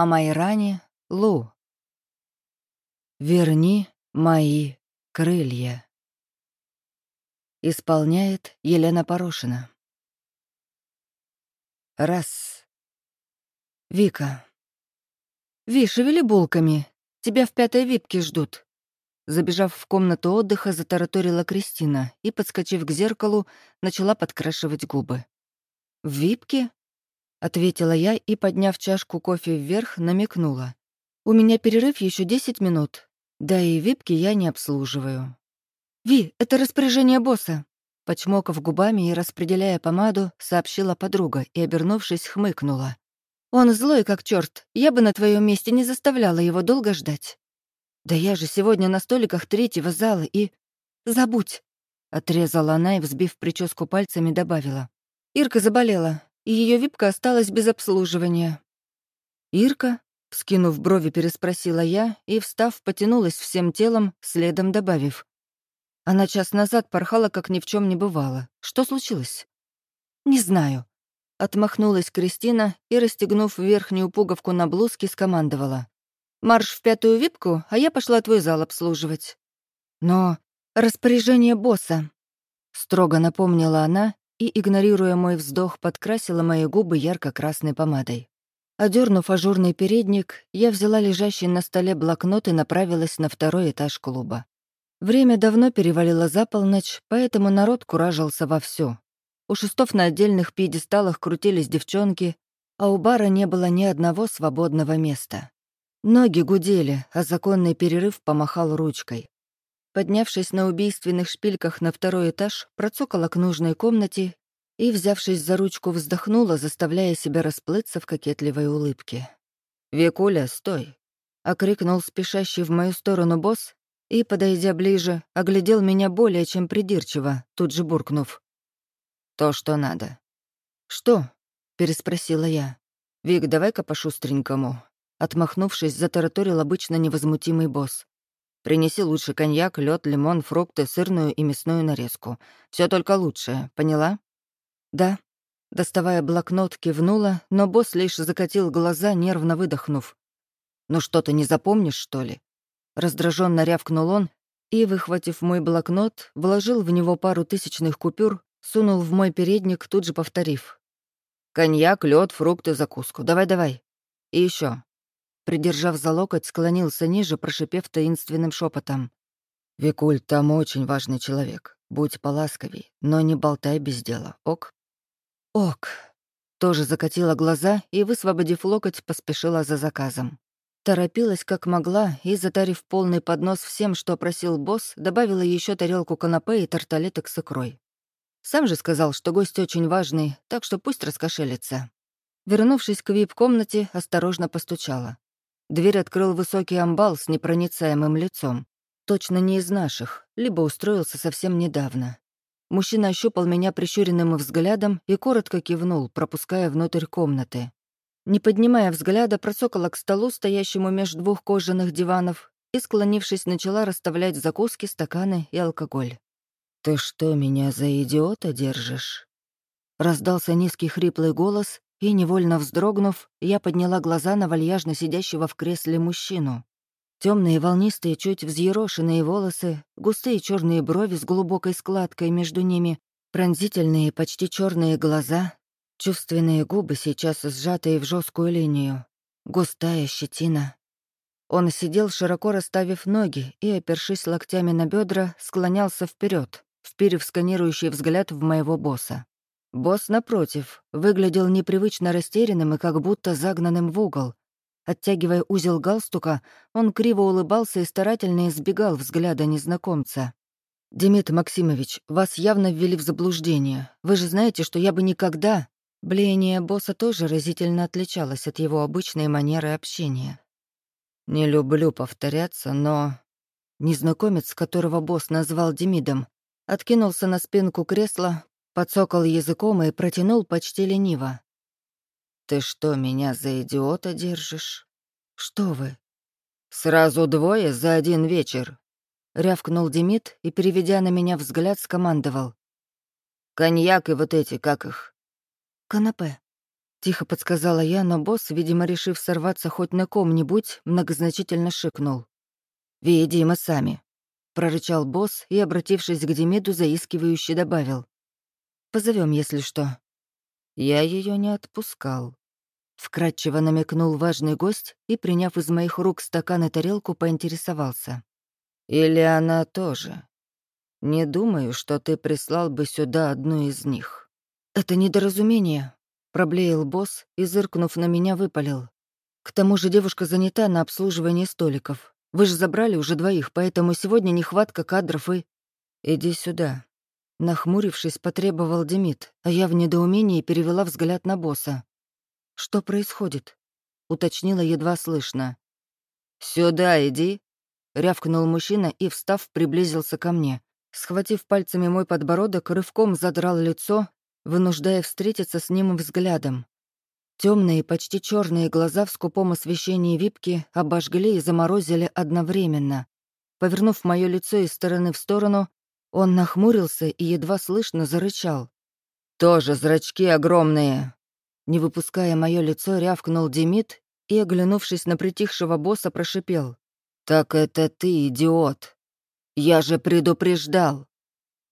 О Майране Лу. Верни мои крылья. Исполняет Елена Порошина. Раз. Вика. Ви, шевели булками. Тебя в пятой випке ждут. Забежав в комнату отдыха, затараторила Кристина и, подскочив к зеркалу, начала подкрашивать губы. «В випке?» — ответила я и, подняв чашку кофе вверх, намекнула. «У меня перерыв еще десять минут. Да и випки я не обслуживаю». «Ви, это распоряжение босса!» Почмокав губами и распределяя помаду, сообщила подруга и, обернувшись, хмыкнула. «Он злой как черт. Я бы на твоем месте не заставляла его долго ждать». «Да я же сегодня на столиках третьего зала и...» «Забудь!» — отрезала она и, взбив прическу пальцами, добавила. «Ирка заболела, и ее випка осталась без обслуживания». «Ирка?» — вскинув брови, переспросила я и, встав, потянулась всем телом, следом добавив. Она час назад порхала, как ни в чем не бывало. Что случилось? «Не знаю», — отмахнулась Кристина и, расстегнув верхнюю пуговку на блузке, скомандовала. Марш в пятую випку, а я пошла твой зал обслуживать. Но распоряжение босса. Строго напомнила она и, игнорируя мой вздох, подкрасила мои губы ярко-красной помадой. Одернув ажурный передник, я взяла лежащий на столе блокнот и направилась на второй этаж клуба. Время давно перевалило за полночь, поэтому народ куражился вовсю. У шестов на отдельных пьедесталах крутились девчонки, а у бара не было ни одного свободного места. Ноги гудели, а законный перерыв помахал ручкой. Поднявшись на убийственных шпильках на второй этаж, процокала к нужной комнате и, взявшись за ручку, вздохнула, заставляя себя расплыться в кокетливой улыбке. «Викуля, стой!» — окрикнул спешащий в мою сторону босс и, подойдя ближе, оглядел меня более чем придирчиво, тут же буркнув. «То, что надо». «Что?» — переспросила я. «Вик, давай-ка по-шустренькому. Отмахнувшись, затараторил обычно невозмутимый босс. «Принеси лучше коньяк, лед, лимон, фрукты, сырную и мясную нарезку. Все только лучшее, поняла?» «Да». Доставая блокнот, кивнула, но босс лишь закатил глаза, нервно выдохнув. «Ну что ты не запомнишь, что ли?» Раздраженно рявкнул он и, выхватив мой блокнот, вложил в него пару тысячных купюр, сунул в мой передник, тут же повторив. «Коньяк, лед, фрукты, закуску. Давай-давай. И еще. Придержав за локоть, склонился ниже, прошипев таинственным шепотом. «Викуль, там очень важный человек. Будь поласковей, но не болтай без дела, ок?» «Ок». Тоже закатила глаза и, высвободив локоть, поспешила за заказом. Торопилась как могла и, затарив полный поднос всем, что просил босс, добавила еще тарелку канапе и тарталеток с икрой. Сам же сказал, что гость очень важный, так что пусть раскошелится. Вернувшись к вип-комнате, осторожно постучала. Дверь открыл высокий амбал с непроницаемым лицом. Точно не из наших, либо устроился совсем недавно. Мужчина ощупал меня прищуренным взглядом и коротко кивнул, пропуская внутрь комнаты. Не поднимая взгляда, просокала к столу, стоящему между двух кожаных диванов, и, склонившись, начала расставлять закуски, стаканы и алкоголь. «Ты что, меня за идиота держишь?» Раздался низкий хриплый голос, и, невольно вздрогнув, я подняла глаза на вальяжно сидящего в кресле мужчину. Темные волнистые, чуть взъерошенные волосы, густые черные брови с глубокой складкой между ними, пронзительные, почти черные глаза, чувственные губы, сейчас сжатые в жесткую линию, густая щетина. Он сидел, широко расставив ноги и, опершись локтями на бедра, склонялся вперед, вперев сканирующий взгляд в моего босса. Босс, напротив, выглядел непривычно растерянным и как будто загнанным в угол. Оттягивая узел галстука, он криво улыбался и старательно избегал взгляда незнакомца. «Демид Максимович, вас явно ввели в заблуждение. Вы же знаете, что я бы никогда...» Блеяние босса тоже разительно отличалось от его обычной манеры общения. «Не люблю повторяться, но...» Незнакомец, которого босс назвал Демидом, откинулся на спинку кресла, Подсокал языком и протянул почти лениво. «Ты что, меня за идиота держишь?» «Что вы?» «Сразу двое за один вечер», — рявкнул Демид и, переведя на меня взгляд, скомандовал. «Коньяк и вот эти, как их?» «Канапе». Тихо подсказала я, но босс, видимо, решив сорваться хоть на ком-нибудь, многозначительно шикнул. «Веди мы сами», — прорычал босс и, обратившись к Демиду, заискивающе добавил. «Позовем, если что». Я ее не отпускал. Вкратчиво намекнул важный гость и, приняв из моих рук стакан и тарелку, поинтересовался. «Или она тоже? Не думаю, что ты прислал бы сюда одну из них». «Это недоразумение», — проблеял босс и, зыркнув на меня, выпалил. «К тому же девушка занята на обслуживании столиков. Вы же забрали уже двоих, поэтому сегодня нехватка кадров и...» «Иди сюда», — нахмурившись, потребовал Демид, а я в недоумении перевела взгляд на босса. «Что происходит?» — уточнила едва слышно. «Сюда иди!» — рявкнул мужчина и, встав, приблизился ко мне. Схватив пальцами мой подбородок, рывком задрал лицо, вынуждая встретиться с ним взглядом. Темные, почти черные глаза в скупом освещении випки обожгли и заморозили одновременно. Повернув мое лицо из стороны в сторону, он нахмурился и едва слышно зарычал. «Тоже зрачки огромные!» Не выпуская мое лицо, рявкнул Демид и, оглянувшись на притихшего босса, прошипел. «Так это ты, идиот! Я же предупреждал!»